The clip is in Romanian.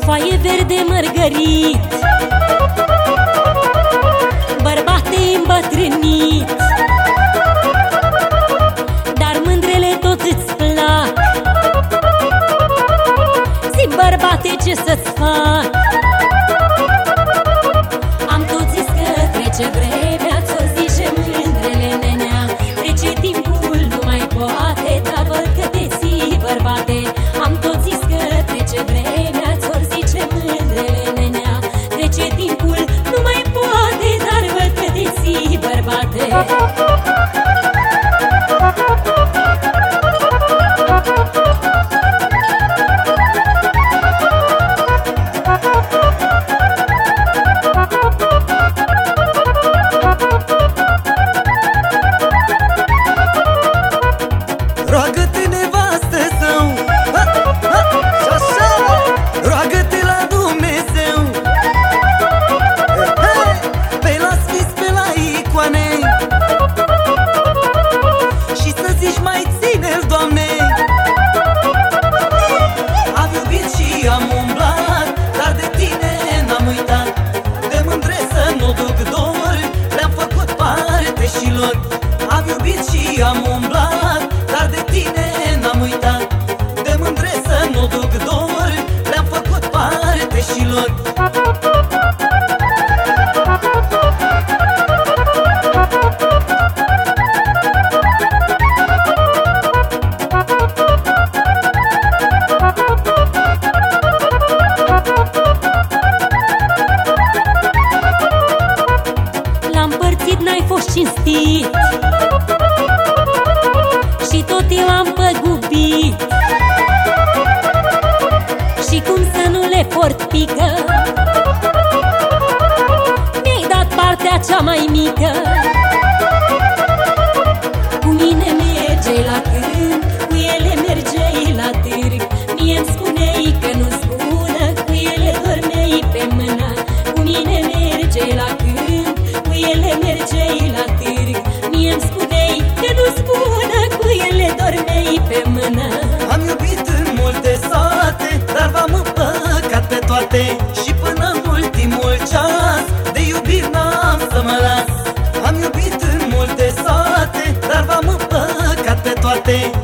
Foaie verde mărgărit Bărbate îmbătrânit ce să-ți fac parte și lor L-am părțit, n-ai fost cinstit. Și tot eu am cea mai mică. Cu mine mergeai la câmp Cu ele mergeai la târg. Mie-mi spuneai că nu-ți bună Cu ele dormeai pe mână. Cu mine mergeai la câmp Cu ele mergeai la târg. Mie-mi spuneai că nu-ți bună Cu ele dormeai pe mână. Am iubit în multe sate Dar v-am împăcat pe toate Și mă las Am iubit în multe sate Dar v-am împăcat pe toate